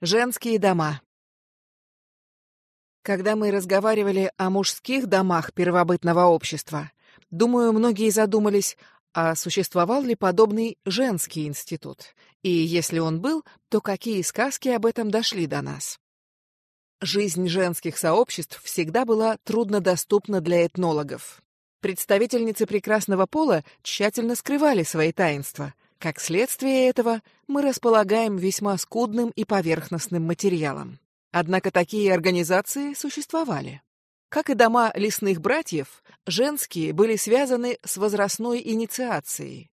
Женские дома. Когда мы разговаривали о мужских домах первобытного общества, думаю, многие задумались, а существовал ли подобный женский институт? И если он был, то какие сказки об этом дошли до нас? Жизнь женских сообществ всегда была труднодоступна для этнологов. Представительницы прекрасного пола тщательно скрывали свои таинства. Как следствие этого, мы располагаем весьма скудным и поверхностным материалом. Однако такие организации существовали. Как и дома лесных братьев, женские были связаны с возрастной инициацией.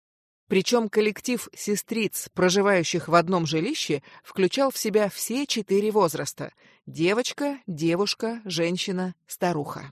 Причем коллектив сестриц, проживающих в одном жилище, включал в себя все четыре возраста – девочка, девушка, женщина, старуха.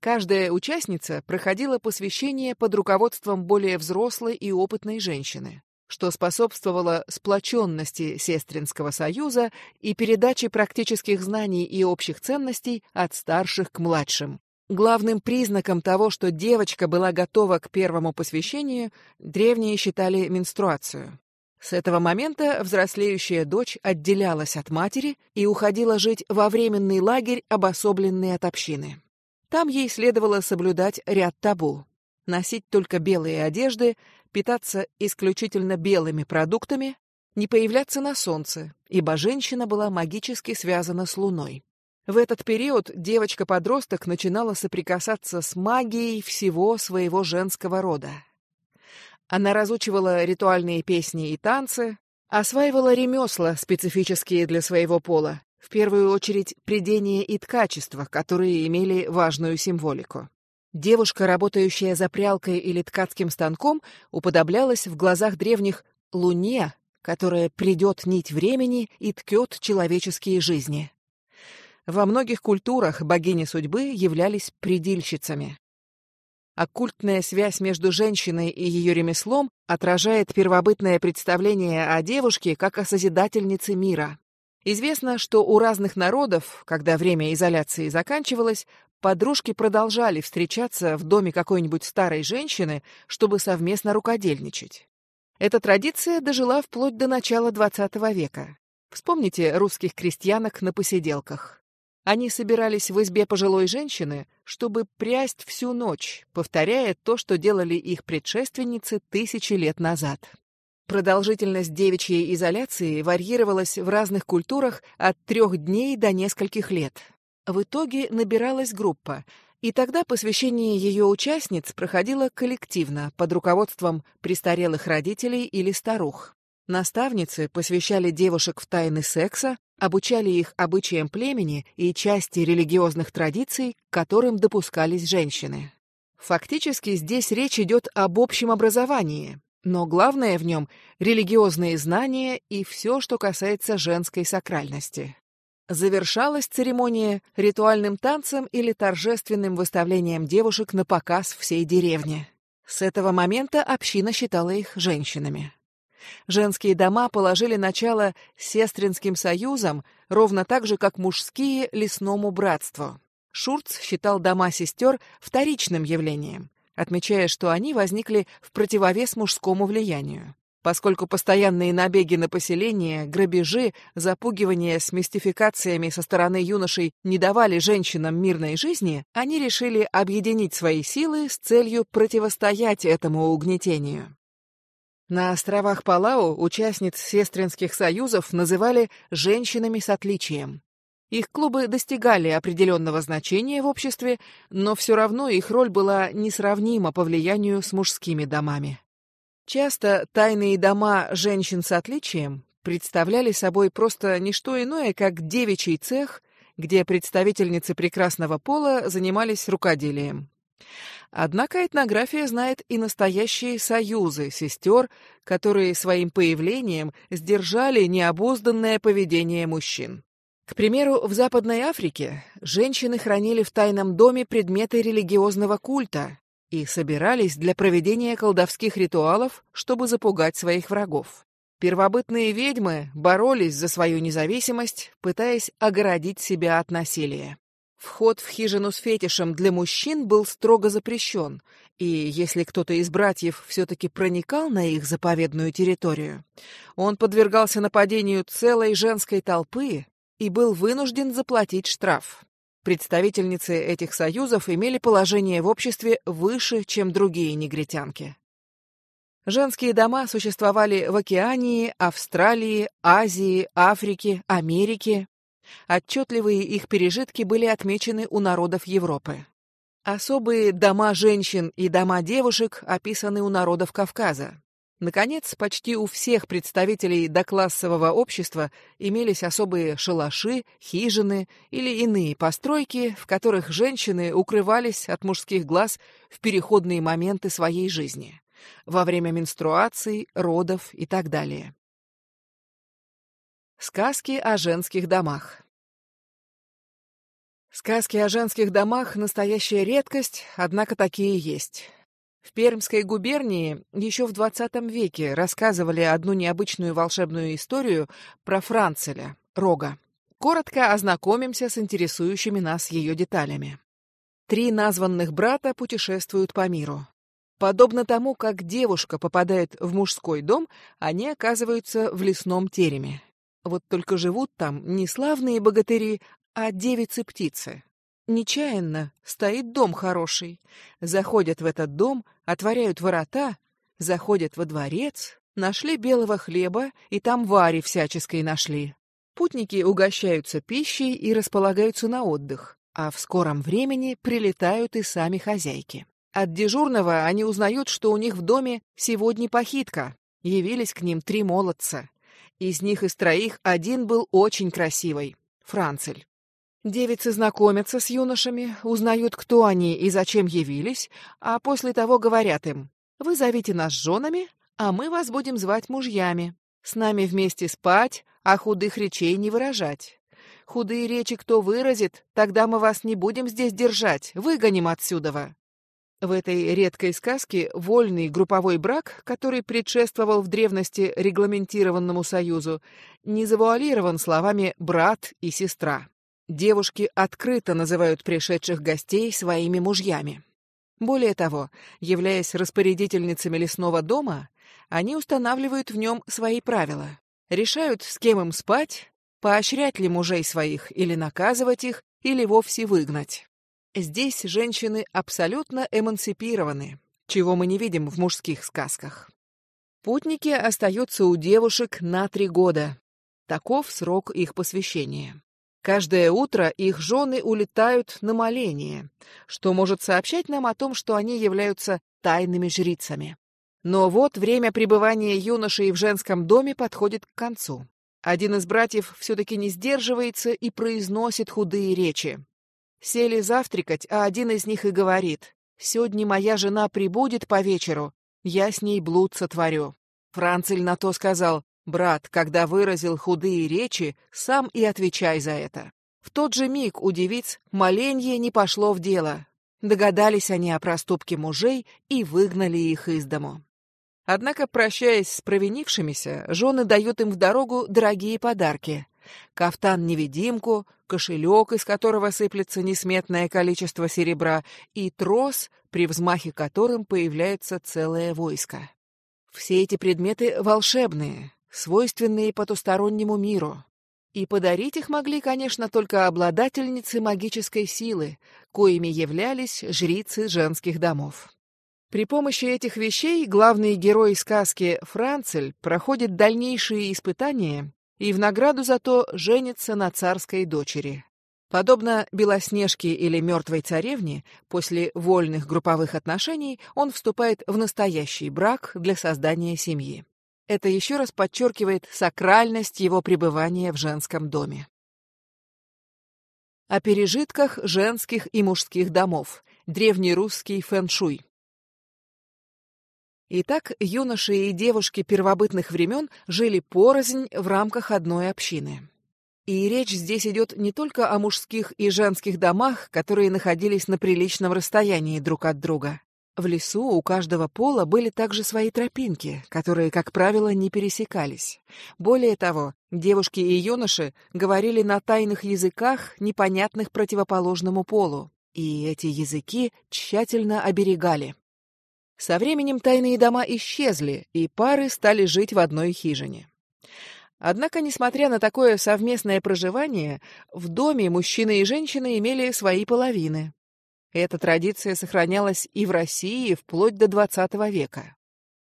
Каждая участница проходила посвящение под руководством более взрослой и опытной женщины, что способствовало сплоченности сестринского союза и передаче практических знаний и общих ценностей от старших к младшим. Главным признаком того, что девочка была готова к первому посвящению, древние считали менструацию. С этого момента взрослеющая дочь отделялась от матери и уходила жить во временный лагерь, обособленный от общины. Там ей следовало соблюдать ряд табу. Носить только белые одежды, питаться исключительно белыми продуктами, не появляться на солнце, ибо женщина была магически связана с луной. В этот период девочка-подросток начинала соприкасаться с магией всего своего женского рода. Она разучивала ритуальные песни и танцы, осваивала ремесла, специфические для своего пола, в первую очередь придение и ткачество, которые имели важную символику. Девушка, работающая за прялкой или ткацким станком, уподоблялась в глазах древних луне, которая придет нить времени и ткет человеческие жизни. Во многих культурах богини судьбы являлись предильщицами. Оккультная связь между женщиной и ее ремеслом отражает первобытное представление о девушке как о созидательнице мира. Известно, что у разных народов, когда время изоляции заканчивалось, подружки продолжали встречаться в доме какой-нибудь старой женщины, чтобы совместно рукодельничать. Эта традиция дожила вплоть до начала XX века. Вспомните русских крестьянок на посиделках. Они собирались в избе пожилой женщины, чтобы прясть всю ночь, повторяя то, что делали их предшественницы тысячи лет назад. Продолжительность девичьей изоляции варьировалась в разных культурах от трех дней до нескольких лет. В итоге набиралась группа, и тогда посвящение ее участниц проходило коллективно, под руководством престарелых родителей или старух. Наставницы посвящали девушек в тайны секса, обучали их обычаям племени и части религиозных традиций, которым допускались женщины. Фактически здесь речь идет об общем образовании, но главное в нем — религиозные знания и все, что касается женской сакральности. Завершалась церемония ритуальным танцем или торжественным выставлением девушек на показ всей деревне. С этого момента община считала их женщинами. Женские дома положили начало сестринским союзам, ровно так же, как мужские — лесному братству. Шурц считал дома сестер вторичным явлением отмечая, что они возникли в противовес мужскому влиянию. Поскольку постоянные набеги на поселение, грабежи, запугивания с мистификациями со стороны юношей не давали женщинам мирной жизни, они решили объединить свои силы с целью противостоять этому угнетению. На островах Палау участниц сестринских союзов называли «женщинами с отличием». Их клубы достигали определенного значения в обществе, но все равно их роль была несравнима по влиянию с мужскими домами. Часто тайные дома женщин с отличием представляли собой просто не что иное, как девичий цех, где представительницы прекрасного пола занимались рукоделием. Однако этнография знает и настоящие союзы сестер, которые своим появлением сдержали необузданное поведение мужчин. К примеру, в Западной Африке женщины хранили в тайном доме предметы религиозного культа и собирались для проведения колдовских ритуалов, чтобы запугать своих врагов. Первобытные ведьмы боролись за свою независимость, пытаясь огородить себя от насилия. Вход в хижину с фетишем для мужчин был строго запрещен, и если кто-то из братьев все-таки проникал на их заповедную территорию, он подвергался нападению целой женской толпы и был вынужден заплатить штраф. Представительницы этих союзов имели положение в обществе выше, чем другие негритянки. Женские дома существовали в Океании, Австралии, Азии, Африке, Америке. Отчетливые их пережитки были отмечены у народов Европы. Особые дома женщин и дома девушек описаны у народов Кавказа. Наконец, почти у всех представителей доклассового общества имелись особые шалаши, хижины или иные постройки, в которых женщины укрывались от мужских глаз в переходные моменты своей жизни, во время менструаций, родов и так далее. Сказки о женских домах Сказки о женских домах — настоящая редкость, однако такие есть. В Пермской губернии еще в XX веке рассказывали одну необычную волшебную историю про Францеля, Рога. Коротко ознакомимся с интересующими нас ее деталями. Три названных брата путешествуют по миру. Подобно тому, как девушка попадает в мужской дом, они оказываются в лесном тереме. Вот только живут там не славные богатыри, а девицы-птицы. Нечаянно стоит дом хороший. Заходят в этот дом, отворяют ворота, заходят во дворец, нашли белого хлеба и там вари всяческой нашли. Путники угощаются пищей и располагаются на отдых, а в скором времени прилетают и сами хозяйки. От дежурного они узнают, что у них в доме сегодня похитка. Явились к ним три молодца. Из них из троих один был очень красивый — Францель. Девицы знакомятся с юношами, узнают, кто они и зачем явились, а после того говорят им, «Вы зовите нас женами, а мы вас будем звать мужьями. С нами вместе спать, а худых речей не выражать. Худые речи кто выразит, тогда мы вас не будем здесь держать, выгоним отсюда». В этой редкой сказке вольный групповой брак, который предшествовал в древности регламентированному союзу, не завуалирован словами «брат» и «сестра». Девушки открыто называют пришедших гостей своими мужьями. Более того, являясь распорядительницами лесного дома, они устанавливают в нем свои правила. Решают, с кем им спать, поощрять ли мужей своих или наказывать их, или вовсе выгнать. Здесь женщины абсолютно эмансипированы, чего мы не видим в мужских сказках. Путники остаются у девушек на три года. Таков срок их посвящения. Каждое утро их жены улетают на моление, что может сообщать нам о том, что они являются тайными жрицами. Но вот время пребывания юношей в женском доме подходит к концу. Один из братьев все-таки не сдерживается и произносит худые речи. Сели завтракать, а один из них и говорит, «Сегодня моя жена прибудет по вечеру, я с ней блуд сотворю». Францель на то сказал, Брат, когда выразил худые речи, сам и отвечай за это. В тот же миг у девиц моленье не пошло в дело. Догадались они о проступке мужей и выгнали их из дому. Однако, прощаясь с провинившимися, жены дают им в дорогу дорогие подарки. Кафтан-невидимку, кошелек, из которого сыплется несметное количество серебра, и трос, при взмахе которым появляется целое войско. Все эти предметы волшебные, свойственные потустороннему миру. И подарить их могли, конечно, только обладательницы магической силы, коими являлись жрицы женских домов. При помощи этих вещей главный герой сказки Францель проходит дальнейшие испытания и в награду за то женится на царской дочери. Подобно Белоснежке или Мертвой царевне, после вольных групповых отношений он вступает в настоящий брак для создания семьи. Это еще раз подчеркивает сакральность его пребывания в женском доме. О пережитках женских и мужских домов. Древнерусский фэншуй. Итак, юноши и девушки первобытных времен жили порознь в рамках одной общины. И речь здесь идет не только о мужских и женских домах, которые находились на приличном расстоянии друг от друга. В лесу у каждого пола были также свои тропинки, которые, как правило, не пересекались. Более того, девушки и юноши говорили на тайных языках, непонятных противоположному полу, и эти языки тщательно оберегали. Со временем тайные дома исчезли, и пары стали жить в одной хижине. Однако, несмотря на такое совместное проживание, в доме мужчины и женщины имели свои половины. Эта традиция сохранялась и в России вплоть до XX века.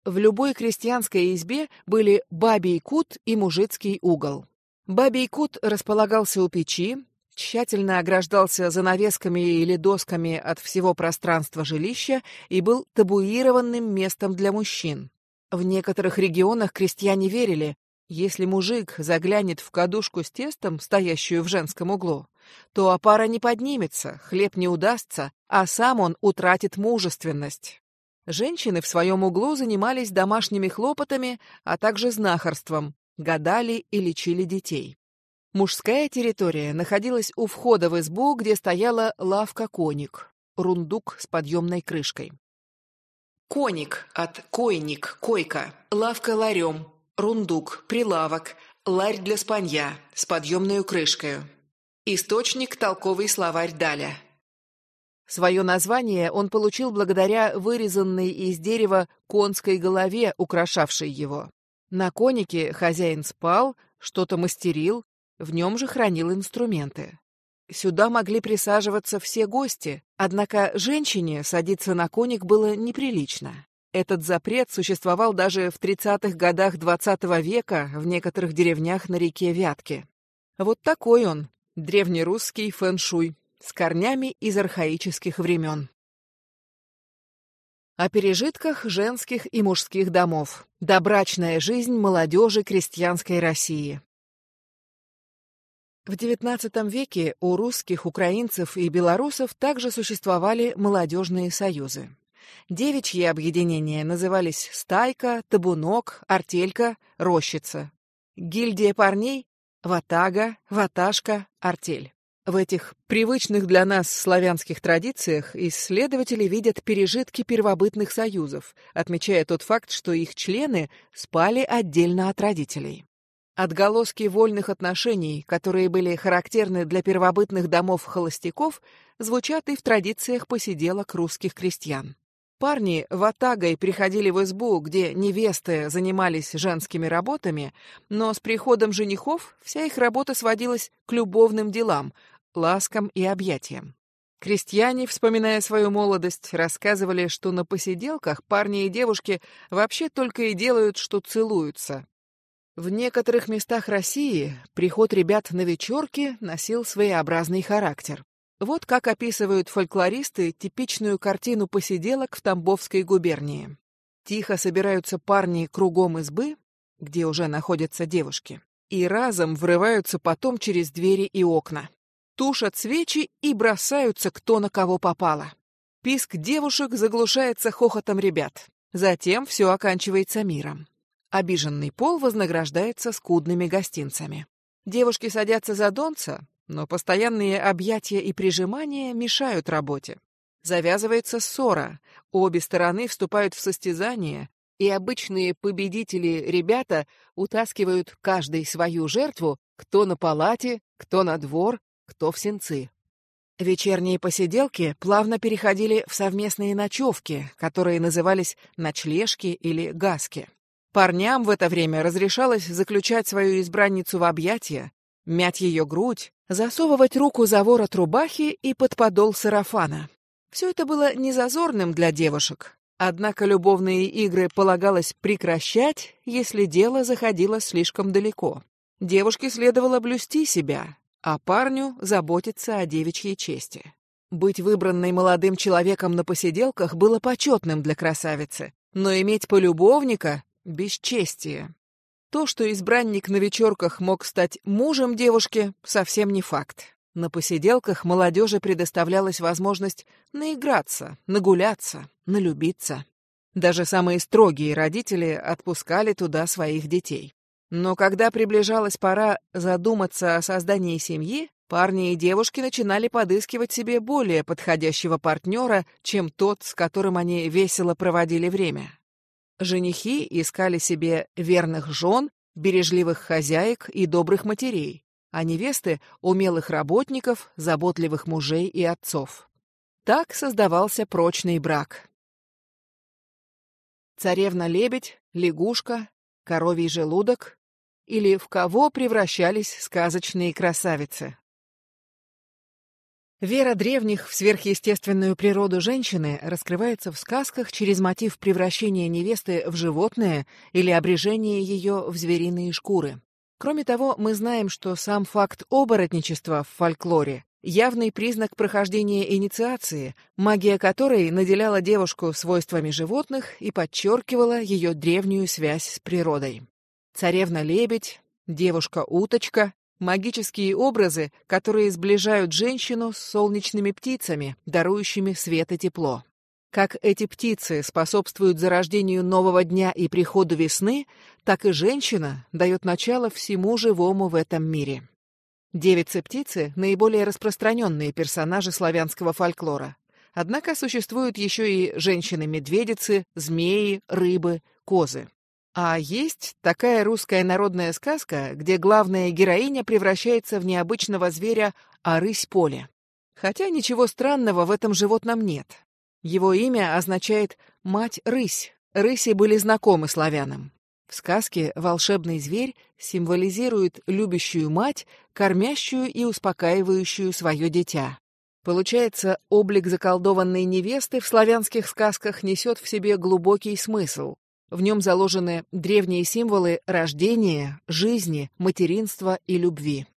В любой крестьянской избе были бабий кут и мужицкий угол. Бабий кут располагался у печи, тщательно ограждался занавесками или досками от всего пространства жилища и был табуированным местом для мужчин. В некоторых регионах крестьяне верили, если мужик заглянет в кадушку с тестом, стоящую в женском углу, то опара не поднимется, хлеб не удастся, а сам он утратит мужественность. Женщины в своем углу занимались домашними хлопотами, а также знахарством, гадали и лечили детей. Мужская территория находилась у входа в избу, где стояла лавка-коник, рундук с подъемной крышкой. Коник от койник, койка, лавка ларем, рундук, прилавок, ларь для спанья с подъемной крышкой. Источник толковый словарь Даля. Свое название он получил благодаря вырезанной из дерева конской голове, украшавшей его. На конике хозяин спал, что-то мастерил, в нем же хранил инструменты. Сюда могли присаживаться все гости, однако женщине садиться на коник было неприлично. Этот запрет существовал даже в 30-х годах XX -го века в некоторых деревнях на реке Вятке. Вот такой он, Древнерусский фэн-шуй с корнями из архаических времен. О пережитках женских и мужских домов. Добрачная жизнь молодежи крестьянской России. В XIX веке у русских, украинцев и белорусов также существовали молодежные союзы. Девичьи объединения назывались «стайка», «табунок», «артелька», «рощица». Гильдия парней Ватага, ваташка, артель. В этих привычных для нас славянских традициях исследователи видят пережитки первобытных союзов, отмечая тот факт, что их члены спали отдельно от родителей. Отголоски вольных отношений, которые были характерны для первобытных домов холостяков, звучат и в традициях посиделок русских крестьян. Парни ватагой приходили в избу, где невесты занимались женскими работами, но с приходом женихов вся их работа сводилась к любовным делам, ласкам и объятиям. Крестьяне, вспоминая свою молодость, рассказывали, что на посиделках парни и девушки вообще только и делают, что целуются. В некоторых местах России приход ребят на вечерки носил своеобразный характер. Вот как описывают фольклористы типичную картину посиделок в Тамбовской губернии. Тихо собираются парни кругом избы, где уже находятся девушки, и разом врываются потом через двери и окна. Тушат свечи и бросаются кто на кого попало. Писк девушек заглушается хохотом ребят. Затем все оканчивается миром. Обиженный пол вознаграждается скудными гостинцами. Девушки садятся за донца, но постоянные объятия и прижимания мешают работе. Завязывается ссора, обе стороны вступают в состязание, и обычные победители ребята утаскивают каждый свою жертву, кто на палате, кто на двор, кто в сенцы. Вечерние посиделки плавно переходили в совместные ночевки, которые назывались ночлежки или гаски. Парням в это время разрешалось заключать свою избранницу в объятия, мять ее грудь, засовывать руку за ворот рубахи и под подол сарафана. Все это было незазорным для девушек. Однако любовные игры полагалось прекращать, если дело заходило слишком далеко. Девушке следовало блюсти себя, а парню заботиться о девичьей чести. Быть выбранной молодым человеком на посиделках было почетным для красавицы, но иметь полюбовника — бесчестие. То, что избранник на вечерках мог стать мужем девушки, совсем не факт. На посиделках молодежи предоставлялась возможность наиграться, нагуляться, налюбиться. Даже самые строгие родители отпускали туда своих детей. Но когда приближалась пора задуматься о создании семьи, парни и девушки начинали подыскивать себе более подходящего партнера, чем тот, с которым они весело проводили время. Женихи искали себе верных жен, бережливых хозяек и добрых матерей, а невесты — умелых работников, заботливых мужей и отцов. Так создавался прочный брак. Царевна-лебедь, лягушка, коровий желудок или в кого превращались сказочные красавицы. Вера древних в сверхъестественную природу женщины раскрывается в сказках через мотив превращения невесты в животное или обрежения ее в звериные шкуры. Кроме того, мы знаем, что сам факт оборотничества в фольклоре – явный признак прохождения инициации, магия которой наделяла девушку свойствами животных и подчеркивала ее древнюю связь с природой. Царевна-лебедь, девушка-уточка, Магические образы, которые сближают женщину с солнечными птицами, дарующими свет и тепло. Как эти птицы способствуют зарождению нового дня и приходу весны, так и женщина дает начало всему живому в этом мире. Девицы-птицы – наиболее распространенные персонажи славянского фольклора. Однако существуют еще и женщины-медведицы, змеи, рыбы, козы. А есть такая русская народная сказка, где главная героиня превращается в необычного зверя, а поле. Хотя ничего странного в этом животном нет. Его имя означает «мать-рысь». Рыси были знакомы славянам. В сказке волшебный зверь символизирует любящую мать, кормящую и успокаивающую свое дитя. Получается, облик заколдованной невесты в славянских сказках несет в себе глубокий смысл. В нем заложены древние символы рождения, жизни, материнства и любви.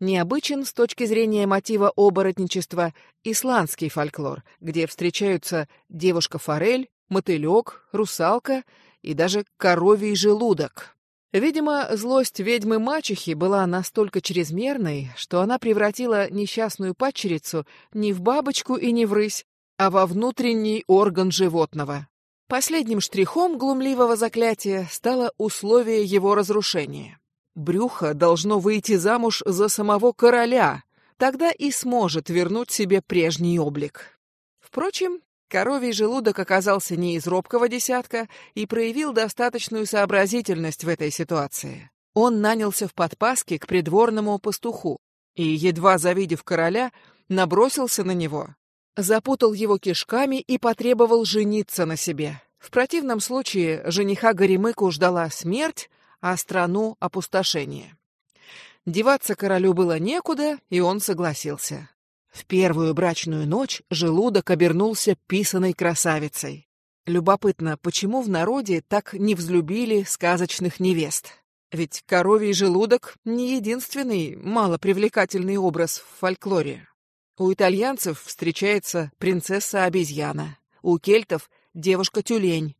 Необычен с точки зрения мотива оборотничества исландский фольклор, где встречаются девушка-форель, мотылек, русалка и даже коровий желудок. Видимо, злость ведьмы-мачехи была настолько чрезмерной, что она превратила несчастную падчерицу не в бабочку и не в рысь, а во внутренний орган животного. Последним штрихом глумливого заклятия стало условие его разрушения. Брюхо должно выйти замуж за самого короля, тогда и сможет вернуть себе прежний облик. Впрочем, коровий желудок оказался не из робкого десятка и проявил достаточную сообразительность в этой ситуации. Он нанялся в подпаске к придворному пастуху и, едва завидев короля, набросился на него, запутал его кишками и потребовал жениться на себе. В противном случае жениха Горемыку ждала смерть, а страну — опустошение. Деваться королю было некуда, и он согласился. В первую брачную ночь желудок обернулся писаной красавицей. Любопытно, почему в народе так не взлюбили сказочных невест? Ведь коровий желудок — не единственный малопривлекательный образ в фольклоре. У итальянцев встречается принцесса-обезьяна, у кельтов — девушка-тюлень,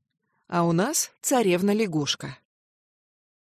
а у нас — царевна-лягушка.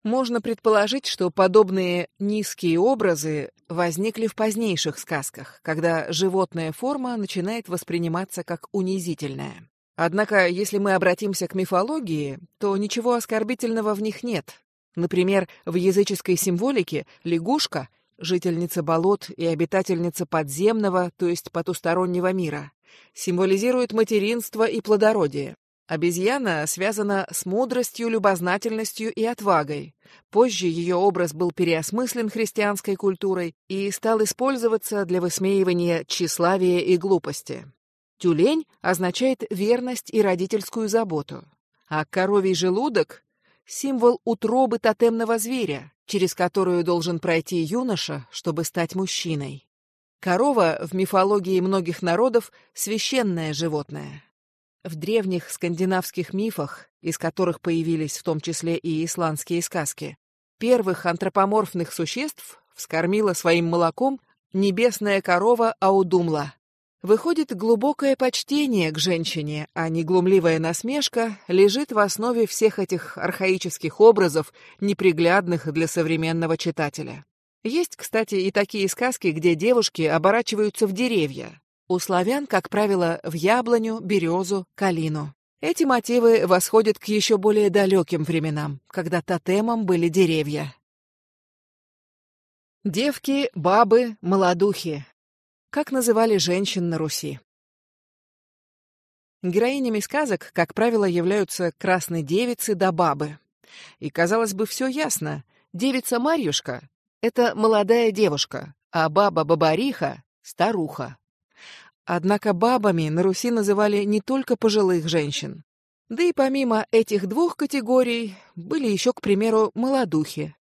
Можно предположить, что подобные низкие образы возникли в позднейших сказках, когда животная форма начинает восприниматься как унизительная. Однако, если мы обратимся к мифологии, то ничего оскорбительного в них нет. Например, в языческой символике лягушка жительница болот и обитательница подземного, то есть потустороннего мира, символизирует материнство и плодородие. Обезьяна связана с мудростью, любознательностью и отвагой. Позже ее образ был переосмыслен христианской культурой и стал использоваться для высмеивания тщеславия и глупости. Тюлень означает верность и родительскую заботу, а коровий желудок — символ утробы тотемного зверя, через которую должен пройти юноша, чтобы стать мужчиной. Корова в мифологии многих народов — священное животное. В древних скандинавских мифах, из которых появились в том числе и исландские сказки, первых антропоморфных существ вскормила своим молоком небесная корова Аудумла. Выходит, глубокое почтение к женщине, а не глумливая насмешка, лежит в основе всех этих архаических образов, неприглядных для современного читателя. Есть, кстати, и такие сказки, где девушки оборачиваются в деревья. У славян, как правило, в яблоню, березу, калину. Эти мотивы восходят к еще более далеким временам, когда тотемом были деревья. Девки, бабы, молодухи. Как называли женщин на Руси? Героинями сказок, как правило, являются красные девицы да бабы. И, казалось бы, все ясно. Девица Марьюшка — это молодая девушка, а баба-бабариха — старуха. Однако бабами на Руси называли не только пожилых женщин. Да и помимо этих двух категорий были еще, к примеру, молодухи,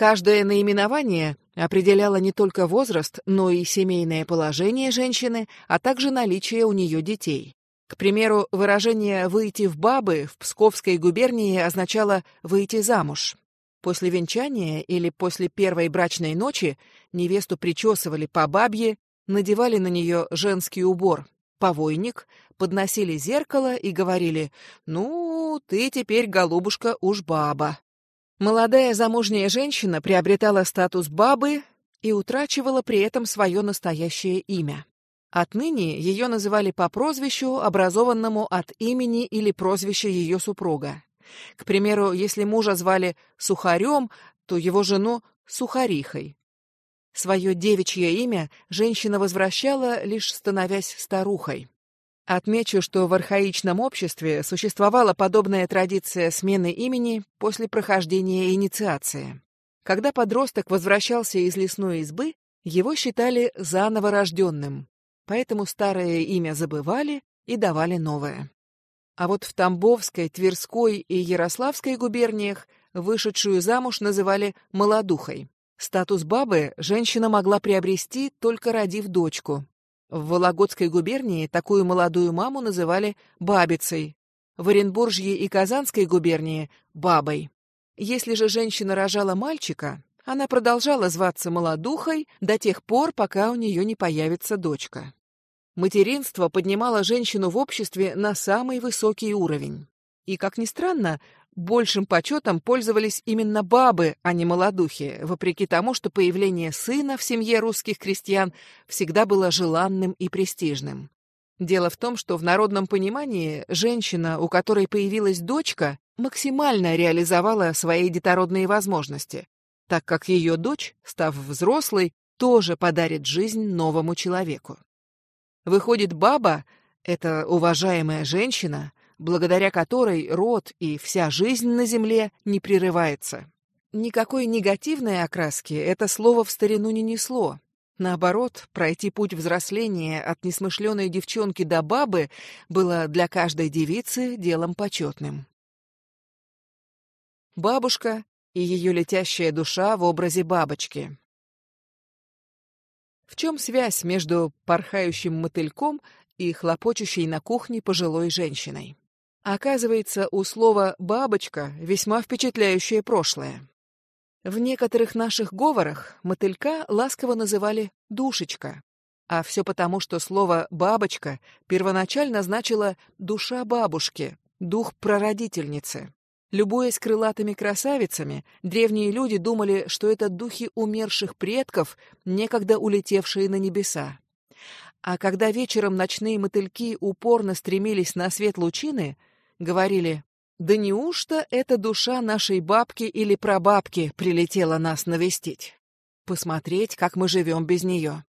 Каждое наименование определяло не только возраст, но и семейное положение женщины, а также наличие у нее детей. К примеру, выражение «выйти в бабы» в Псковской губернии означало «выйти замуж». После венчания или после первой брачной ночи невесту причесывали по бабье, надевали на нее женский убор, повойник, подносили зеркало и говорили «Ну, ты теперь, голубушка, уж баба». Молодая замужняя женщина приобретала статус бабы и утрачивала при этом свое настоящее имя. Отныне ее называли по прозвищу, образованному от имени или прозвища ее супруга. К примеру, если мужа звали Сухарем, то его жену — Сухарихой. Свое девичье имя женщина возвращала, лишь становясь старухой. Отмечу, что в архаичном обществе существовала подобная традиция смены имени после прохождения инициации. Когда подросток возвращался из лесной избы, его считали заново рожденным, поэтому старое имя забывали и давали новое. А вот в Тамбовской, Тверской и Ярославской губерниях вышедшую замуж называли молодухой. Статус бабы женщина могла приобрести, только родив дочку, в Вологодской губернии такую молодую маму называли бабицей, в Оренбуржье и Казанской губернии — бабой. Если же женщина рожала мальчика, она продолжала зваться молодухой до тех пор, пока у нее не появится дочка. Материнство поднимало женщину в обществе на самый высокий уровень. И, как ни странно, большим почетом пользовались именно бабы, а не молодухи, вопреки тому, что появление сына в семье русских крестьян всегда было желанным и престижным. Дело в том, что в народном понимании женщина, у которой появилась дочка, максимально реализовала свои детородные возможности, так как ее дочь, став взрослой, тоже подарит жизнь новому человеку. Выходит, баба — это уважаемая женщина, благодаря которой род и вся жизнь на земле не прерывается. Никакой негативной окраски это слово в старину не несло. Наоборот, пройти путь взросления от несмышленой девчонки до бабы было для каждой девицы делом почетным. Бабушка и ее летящая душа в образе бабочки. В чем связь между порхающим мотыльком и хлопочущей на кухне пожилой женщиной? Оказывается, у слова «бабочка» весьма впечатляющее прошлое. В некоторых наших говорах мотылька ласково называли «душечка», а все потому, что слово «бабочка» первоначально значило «душа бабушки», «дух прародительницы». Любуясь крылатыми красавицами, древние люди думали, что это духи умерших предков, некогда улетевшие на небеса. А когда вечером ночные мотыльки упорно стремились на свет лучины — Говорили, да неужто эта душа нашей бабки или прабабки прилетела нас навестить? Посмотреть, как мы живем без нее.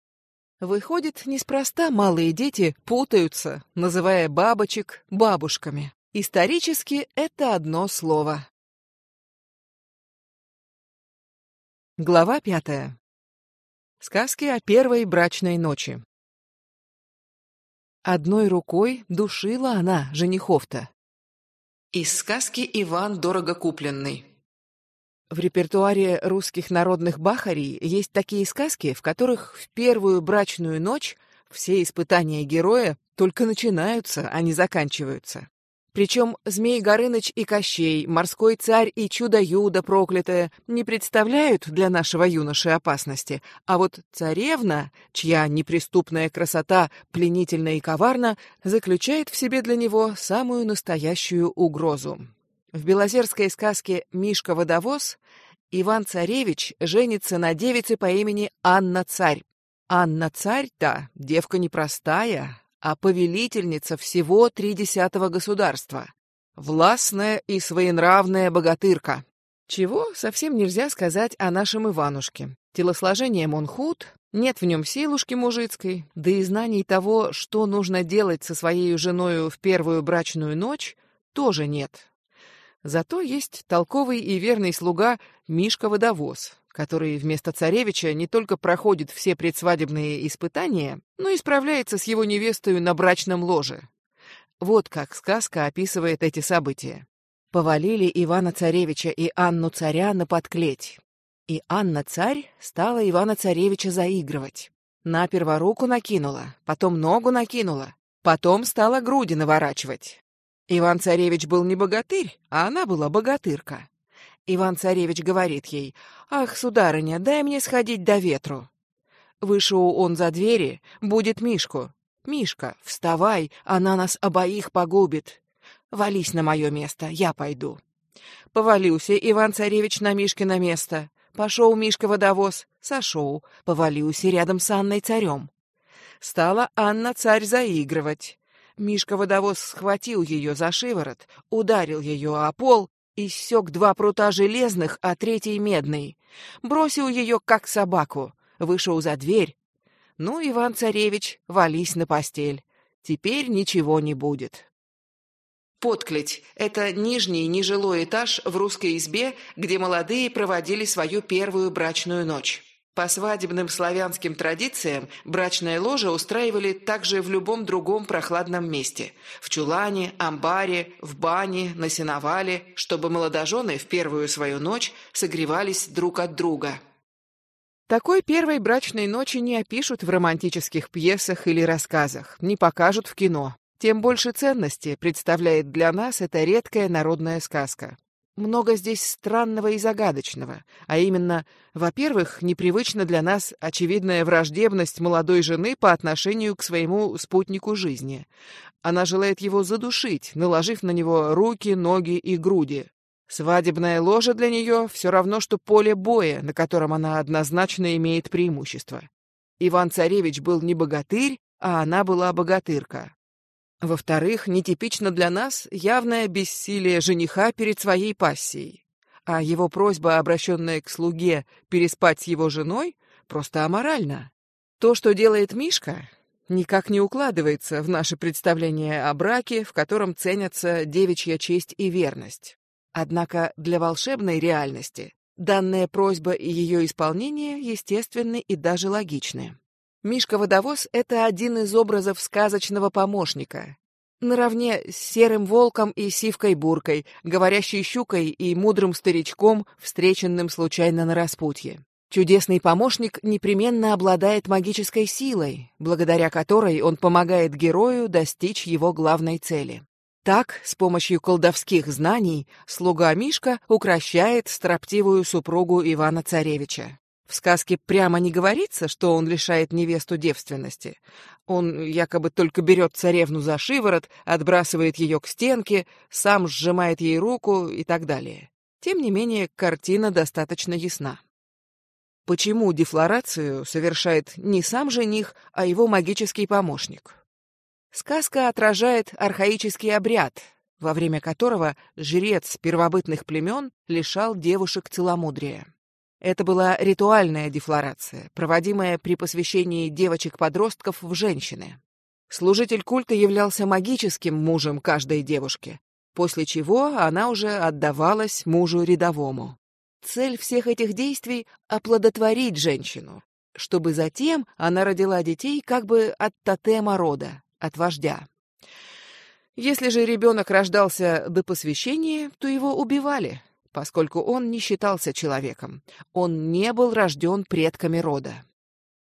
Выходит, неспроста малые дети путаются, называя бабочек бабушками. Исторически это одно слово. Глава пятая. Сказки о первой брачной ночи. Одной рукой душила она женихов-то, из сказки «Иван дорого купленный». В репертуаре русских народных бахарей есть такие сказки, в которых в первую брачную ночь все испытания героя только начинаются, а не заканчиваются. Причем Змей Горыныч и Кощей, Морской царь и Чудо-Юдо проклятое не представляют для нашего юноши опасности, а вот царевна, чья неприступная красота пленительна и коварна, заключает в себе для него самую настоящую угрозу. В белозерской сказке «Мишка-водовоз» Иван-царевич женится на девице по имени Анна-царь. Анна-царь-то девка непростая, а повелительница всего тридесятого государства. Властная и своенравная богатырка. Чего совсем нельзя сказать о нашем Иванушке. Телосложением он худ, нет в нем силушки мужицкой, да и знаний того, что нужно делать со своей женой в первую брачную ночь, тоже нет. Зато есть толковый и верный слуга Мишка-водовоз, который вместо царевича не только проходит все предсвадебные испытания, но и справляется с его невестой на брачном ложе. Вот как сказка описывает эти события. Повалили Ивана-царевича и Анну-царя на подклеть. И Анна-царь стала Ивана-царевича заигрывать. Наперво руку накинула, потом ногу накинула, потом стала груди наворачивать. Иван-царевич был не богатырь, а она была богатырка. Иван-царевич говорит ей, «Ах, сударыня, дай мне сходить до ветру». Вышел он за двери, будет Мишку. «Мишка, вставай, она нас обоих погубит. Вались на мое место, я пойду». Повалился Иван-царевич на Мишкино место. Пошел Мишка-водовоз, сошел, повалился рядом с Анной-царем. Стала Анна-царь заигрывать. Мишка-водовоз схватил ее за шиворот, ударил ее о пол Иссек два прута железных, а третий медный. Бросил ее, как собаку. Вышел за дверь. Ну, Иван-царевич, вались на постель. Теперь ничего не будет. Подклеть – это нижний нежилой этаж в русской избе, где молодые проводили свою первую брачную ночь. По свадебным славянским традициям брачное ложе устраивали также в любом другом прохладном месте – в чулане, амбаре, в бане, на сеновале, чтобы молодожены в первую свою ночь согревались друг от друга. Такой первой брачной ночи не опишут в романтических пьесах или рассказах, не покажут в кино. Тем больше ценности представляет для нас эта редкая народная сказка много здесь странного и загадочного, а именно, во-первых, непривычна для нас очевидная враждебность молодой жены по отношению к своему спутнику жизни. Она желает его задушить, наложив на него руки, ноги и груди. Свадебная ложа для нее все равно, что поле боя, на котором она однозначно имеет преимущество. Иван-царевич был не богатырь, а она была богатырка. Во-вторых, нетипично для нас явное бессилие жениха перед своей пассией, а его просьба, обращенная к слуге переспать с его женой, просто аморальна. То, что делает Мишка, никак не укладывается в наше представление о браке, в котором ценятся девичья честь и верность. Однако для волшебной реальности данная просьба и ее исполнение естественны и даже логичны. Мишка-водовоз — это один из образов сказочного помощника. Наравне с серым волком и сивкой-буркой, говорящей щукой и мудрым старичком, встреченным случайно на распутье. Чудесный помощник непременно обладает магической силой, благодаря которой он помогает герою достичь его главной цели. Так, с помощью колдовских знаний, слуга Мишка укращает строптивую супругу Ивана-Царевича. В сказке прямо не говорится, что он лишает невесту девственности. Он якобы только берет царевну за шиворот, отбрасывает ее к стенке, сам сжимает ей руку и так далее. Тем не менее, картина достаточно ясна. Почему дефлорацию совершает не сам жених, а его магический помощник? Сказка отражает архаический обряд, во время которого жрец первобытных племен лишал девушек целомудрия. Это была ритуальная дефлорация, проводимая при посвящении девочек-подростков в женщины. Служитель культа являлся магическим мужем каждой девушки, после чего она уже отдавалась мужу рядовому. Цель всех этих действий — оплодотворить женщину, чтобы затем она родила детей как бы от тотема рода, от вождя. Если же ребенок рождался до посвящения, то его убивали, поскольку он не считался человеком. Он не был рожден предками рода.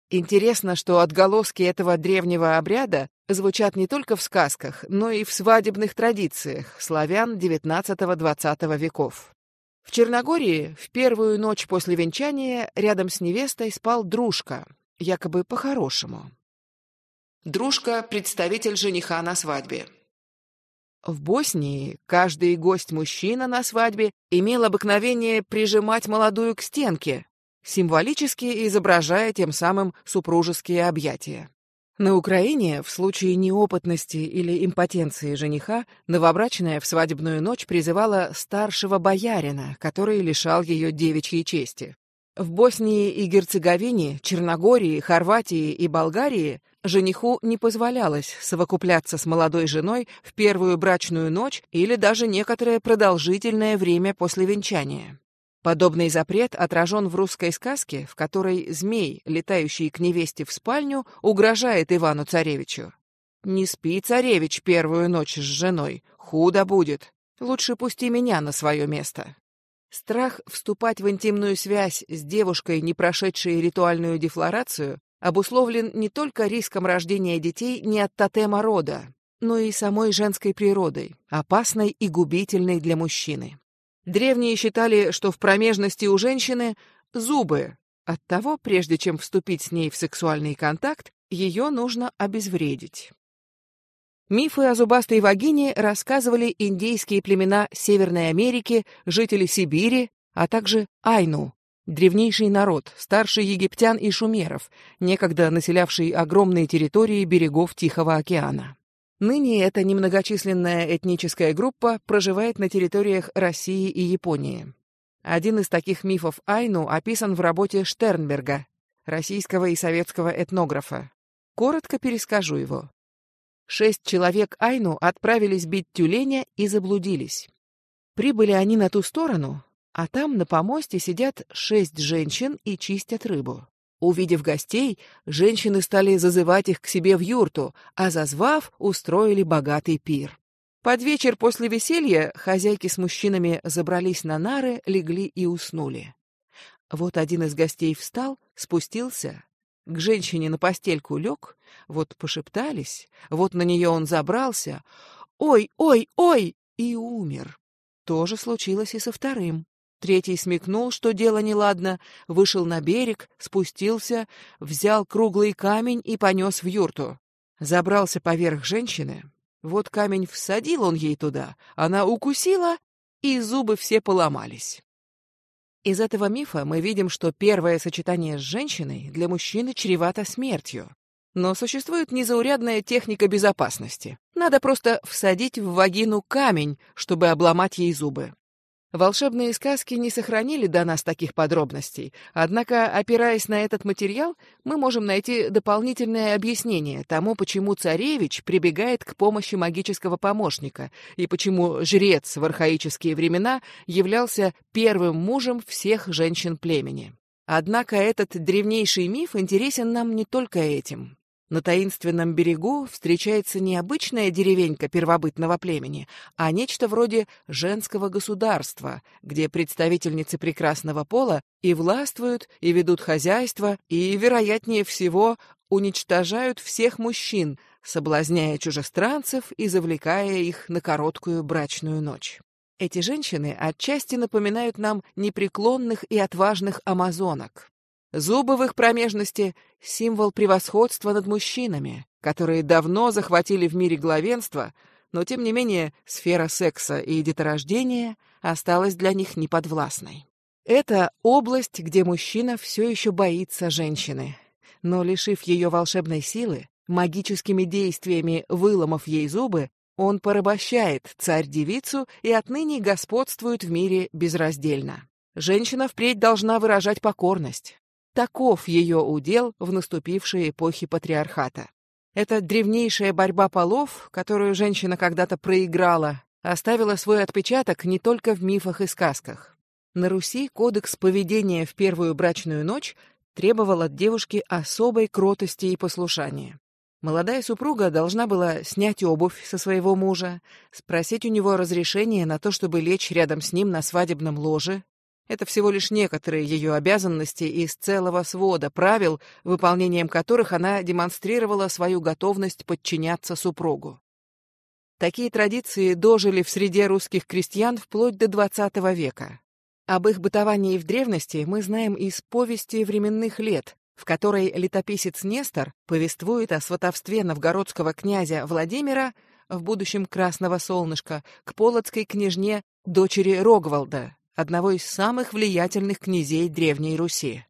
Интересно, что отголоски этого древнего обряда звучат не только в сказках, но и в свадебных традициях славян XIX-XX веков. В Черногории в первую ночь после венчания рядом с невестой спал дружка, якобы по-хорошему. Дружка – представитель жениха на свадьбе. В Боснии каждый гость-мужчина на свадьбе имел обыкновение прижимать молодую к стенке, символически изображая тем самым супружеские объятия. На Украине в случае неопытности или импотенции жениха новобрачная в свадебную ночь призывала старшего боярина, который лишал ее девичьей чести. В Боснии и Герцеговине, Черногории, Хорватии и Болгарии жениху не позволялось совокупляться с молодой женой в первую брачную ночь или даже некоторое продолжительное время после венчания. Подобный запрет отражен в русской сказке, в которой змей, летающий к невесте в спальню, угрожает Ивану-царевичу. «Не спи, царевич, первую ночь с женой, худо будет. Лучше пусти меня на свое место». Страх вступать в интимную связь с девушкой, не прошедшей ритуальную дефлорацию, обусловлен не только риском рождения детей не от тотема рода, но и самой женской природой, опасной и губительной для мужчины. Древние считали, что в промежности у женщины зубы. Оттого, прежде чем вступить с ней в сексуальный контакт, ее нужно обезвредить. Мифы о зубастой вагине рассказывали индейские племена Северной Америки, жители Сибири, а также Айну, древнейший народ, старший египтян и шумеров, некогда населявший огромные территории берегов Тихого океана. Ныне эта немногочисленная этническая группа проживает на территориях России и Японии. Один из таких мифов Айну описан в работе Штернберга, российского и советского этнографа. Коротко перескажу его. Шесть человек Айну отправились бить тюленя и заблудились. Прибыли они на ту сторону, а там на помосте сидят шесть женщин и чистят рыбу. Увидев гостей, женщины стали зазывать их к себе в юрту, а зазвав, устроили богатый пир. Под вечер после веселья хозяйки с мужчинами забрались на нары, легли и уснули. Вот один из гостей встал, спустился, к женщине на постельку лег, вот пошептались, вот на нее он забрался, ой, ой, ой, и умер. То же случилось и со вторым. Третий смекнул, что дело неладно, вышел на берег, спустился, взял круглый камень и понес в юрту. Забрался поверх женщины. Вот камень всадил он ей туда, она укусила, и зубы все поломались. Из этого мифа мы видим, что первое сочетание с женщиной для мужчины чревато смертью. Но существует незаурядная техника безопасности. Надо просто всадить в вагину камень, чтобы обломать ей зубы. Волшебные сказки не сохранили до нас таких подробностей, однако, опираясь на этот материал, мы можем найти дополнительное объяснение тому, почему царевич прибегает к помощи магического помощника и почему жрец в архаические времена являлся первым мужем всех женщин племени. Однако этот древнейший миф интересен нам не только этим. На таинственном берегу встречается не обычная деревенька первобытного племени, а нечто вроде женского государства, где представительницы прекрасного пола и властвуют, и ведут хозяйство, и, вероятнее всего, уничтожают всех мужчин, соблазняя чужестранцев и завлекая их на короткую брачную ночь. Эти женщины отчасти напоминают нам непреклонных и отважных амазонок. Зубы в их промежности — символ превосходства над мужчинами, которые давно захватили в мире главенство, но, тем не менее, сфера секса и деторождения осталась для них неподвластной. Это область, где мужчина все еще боится женщины, но, лишив ее волшебной силы, магическими действиями выломав ей зубы, он порабощает царь-девицу и отныне господствует в мире безраздельно. Женщина впредь должна выражать покорность, Таков ее удел в наступившей эпохе патриархата. Эта древнейшая борьба полов, которую женщина когда-то проиграла, оставила свой отпечаток не только в мифах и сказках. На Руси кодекс поведения в первую брачную ночь требовал от девушки особой кротости и послушания. Молодая супруга должна была снять обувь со своего мужа, спросить у него разрешения на то, чтобы лечь рядом с ним на свадебном ложе, это всего лишь некоторые ее обязанности из целого свода правил, выполнением которых она демонстрировала свою готовность подчиняться супругу. Такие традиции дожили в среде русских крестьян вплоть до XX века. Об их бытовании в древности мы знаем из повести временных лет, в которой летописец Нестор повествует о сватовстве новгородского князя Владимира, в будущем Красного Солнышка, к полоцкой княжне, дочери Рогвалда, одного из самых влиятельных князей Древней Руси.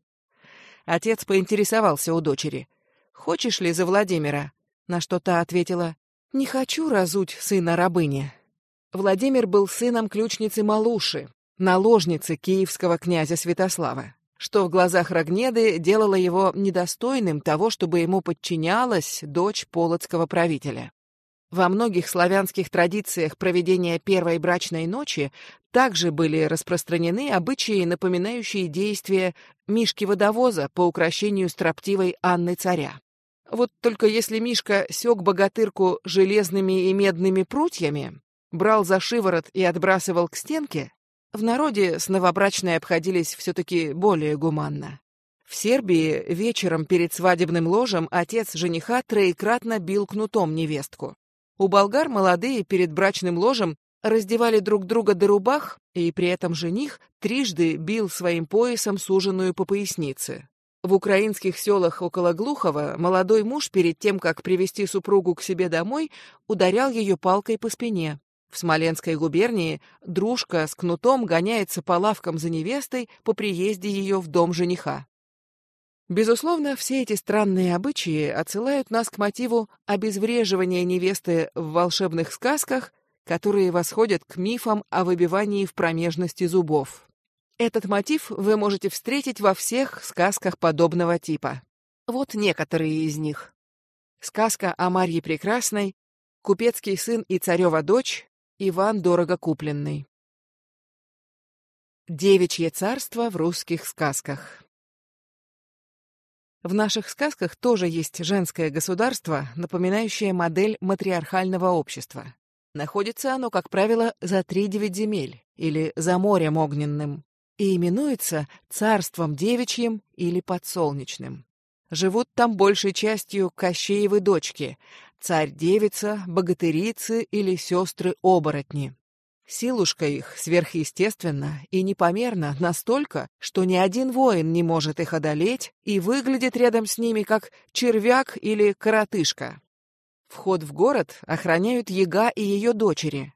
Отец поинтересовался у дочери, «Хочешь ли за Владимира?» На что та ответила, «Не хочу разуть сына рабыни». Владимир был сыном ключницы Малуши, наложницы киевского князя Святослава. что в глазах Рогнеды делало его недостойным того, чтобы ему подчинялась дочь полоцкого правителя. Во многих славянских традициях проведения первой брачной ночи также были распространены обычаи, напоминающие действия Мишки-водовоза по украшению строптивой Анны царя. Вот только если Мишка сёк богатырку железными и медными прутьями, брал за шиворот и отбрасывал к стенке, в народе с новобрачной обходились все-таки более гуманно. В Сербии вечером перед свадебным ложем отец жениха троекратно бил кнутом невестку. У болгар молодые перед брачным ложем раздевали друг друга до рубах, и при этом жених трижды бил своим поясом суженую по пояснице. В украинских селах около Глухова молодой муж перед тем, как привести супругу к себе домой, ударял ее палкой по спине. В Смоленской губернии дружка с кнутом гоняется по лавкам за невестой по приезде ее в дом жениха. Безусловно, все эти странные обычаи отсылают нас к мотиву обезвреживания невесты в волшебных сказках, которые восходят к мифам о выбивании в промежности зубов. Этот мотив вы можете встретить во всех сказках подобного типа. Вот некоторые из них. Сказка о Марье Прекрасной, Купецкий сын и царева дочь, Иван дорого купленный. Девичье царство в русских сказках. В наших сказках тоже есть женское государство, напоминающее модель матриархального общества. Находится оно, как правило, за три-девять земель или за морем огненным и именуется царством девичьим или подсолнечным. Живут там большей частью Кощеевы дочки, царь-девица, богатырицы или сестры-оборотни. Силушка их сверхъестественна и непомерна настолько, что ни один воин не может их одолеть и выглядит рядом с ними как червяк или коротышка. Вход в город охраняют Яга и ее дочери.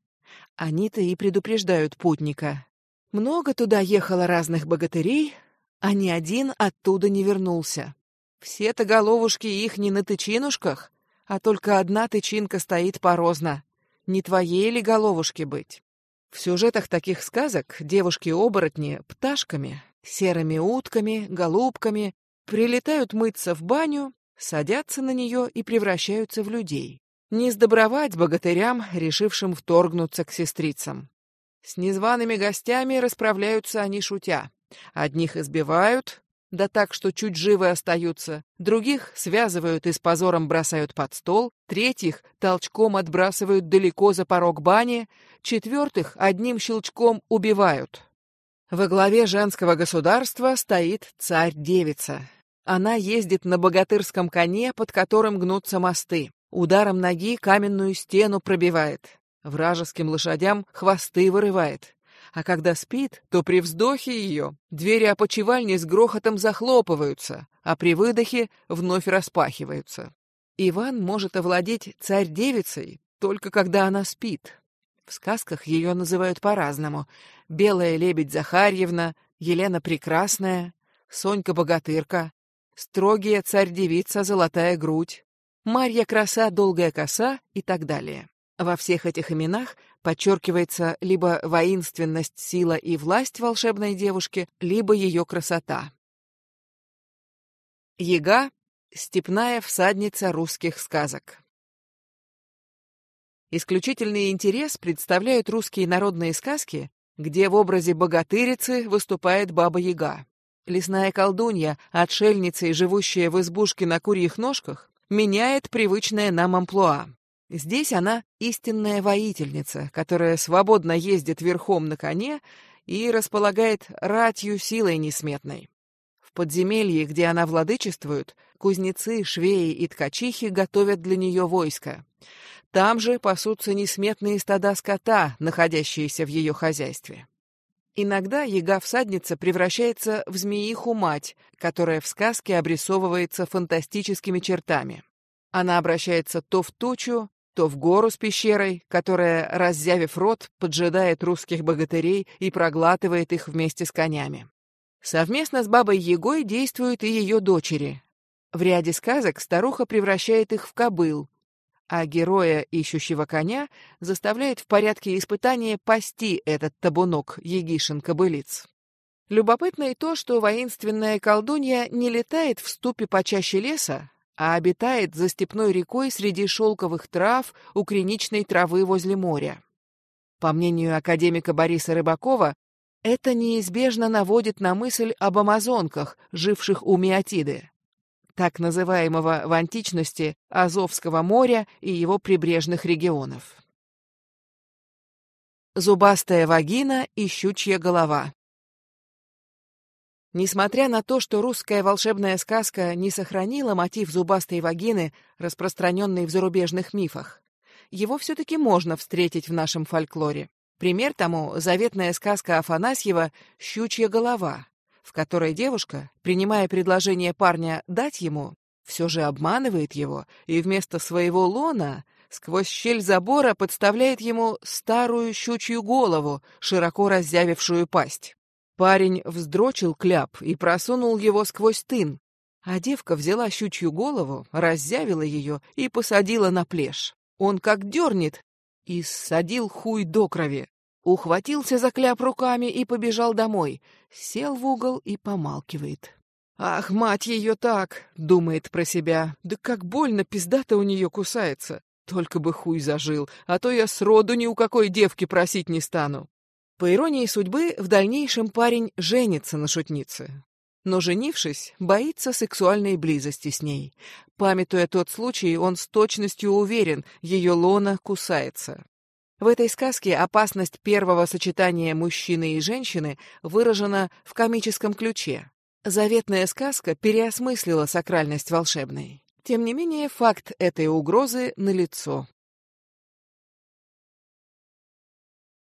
Они-то и предупреждают путника. Много туда ехало разных богатырей, а ни один оттуда не вернулся. Все-то головушки их не на тычинушках, а только одна тычинка стоит порозно. Не твоей ли головушки быть? В сюжетах таких сказок девушки-оборотни пташками, серыми утками, голубками прилетают мыться в баню, садятся на нее и превращаются в людей. Не сдобровать богатырям, решившим вторгнуться к сестрицам. С незваными гостями расправляются они шутя. Одних избивают, да так, что чуть живы остаются, других связывают и с позором бросают под стол, третьих толчком отбрасывают далеко за порог бани, четвертых одним щелчком убивают. Во главе женского государства стоит царь-девица. Она ездит на богатырском коне, под которым гнутся мосты. Ударом ноги каменную стену пробивает. Вражеским лошадям хвосты вырывает а когда спит, то при вздохе ее двери опочивальни с грохотом захлопываются, а при выдохе вновь распахиваются. Иван может овладеть царь-девицей только когда она спит. В сказках ее называют по-разному. Белая лебедь Захарьевна, Елена Прекрасная, Сонька-богатырка, строгия царь-девица Золотая грудь, Марья Краса Долгая коса и так далее. Во всех этих именах подчеркивается либо воинственность, сила и власть волшебной девушки, либо ее красота. Ега — степная всадница русских сказок. Исключительный интерес представляют русские народные сказки, где в образе богатырицы выступает Баба-Яга. Лесная колдунья, отшельница и живущая в избушке на курьих ножках, меняет привычное нам амплуа. Здесь она истинная воительница, которая свободно ездит верхом на коне и располагает ратью силой несметной. В подземелье, где она владычествует, кузнецы, швеи и ткачихи готовят для нее войско. Там же пасутся несметные стада скота, находящиеся в ее хозяйстве. Иногда яга-всадница превращается в змеиху-мать, которая в сказке обрисовывается фантастическими чертами. Она обращается то в тучу, то в гору с пещерой, которая, раззявив рот, поджидает русских богатырей и проглатывает их вместе с конями. Совместно с бабой Егой действуют и ее дочери. В ряде сказок старуха превращает их в кобыл, а героя, ищущего коня, заставляет в порядке испытания пасти этот табунок Егишин-кобылиц. Любопытно и то, что воинственная колдунья не летает в ступе почаще леса, а обитает за степной рекой среди шелковых трав у криничной травы возле моря. По мнению академика Бориса Рыбакова, это неизбежно наводит на мысль об амазонках, живших у Миотиды, так называемого в античности Азовского моря и его прибрежных регионов. Зубастая вагина и щучья голова Несмотря на то, что русская волшебная сказка не сохранила мотив зубастой вагины, распространенный в зарубежных мифах, его все-таки можно встретить в нашем фольклоре. Пример тому — заветная сказка Афанасьева «Щучья голова», в которой девушка, принимая предложение парня дать ему, все же обманывает его и вместо своего лона сквозь щель забора подставляет ему старую щучью голову, широко разъявившую пасть. Парень вздрочил кляп и просунул его сквозь тын, а девка взяла щучью голову, раззявила ее и посадила на плешь. Он как дернет, и ссадил хуй до крови. Ухватился за кляп руками и побежал домой. Сел в угол и помалкивает. «Ах, мать ее так!» — думает про себя. «Да как больно пизда-то у нее кусается! Только бы хуй зажил, а то я сроду ни у какой девки просить не стану!» По иронии судьбы, в дальнейшем парень женится на шутнице. Но, женившись, боится сексуальной близости с ней. Памятуя тот случай, он с точностью уверен, ее лона кусается. В этой сказке опасность первого сочетания мужчины и женщины выражена в комическом ключе. Заветная сказка переосмыслила сакральность волшебной. Тем не менее, факт этой угрозы налицо.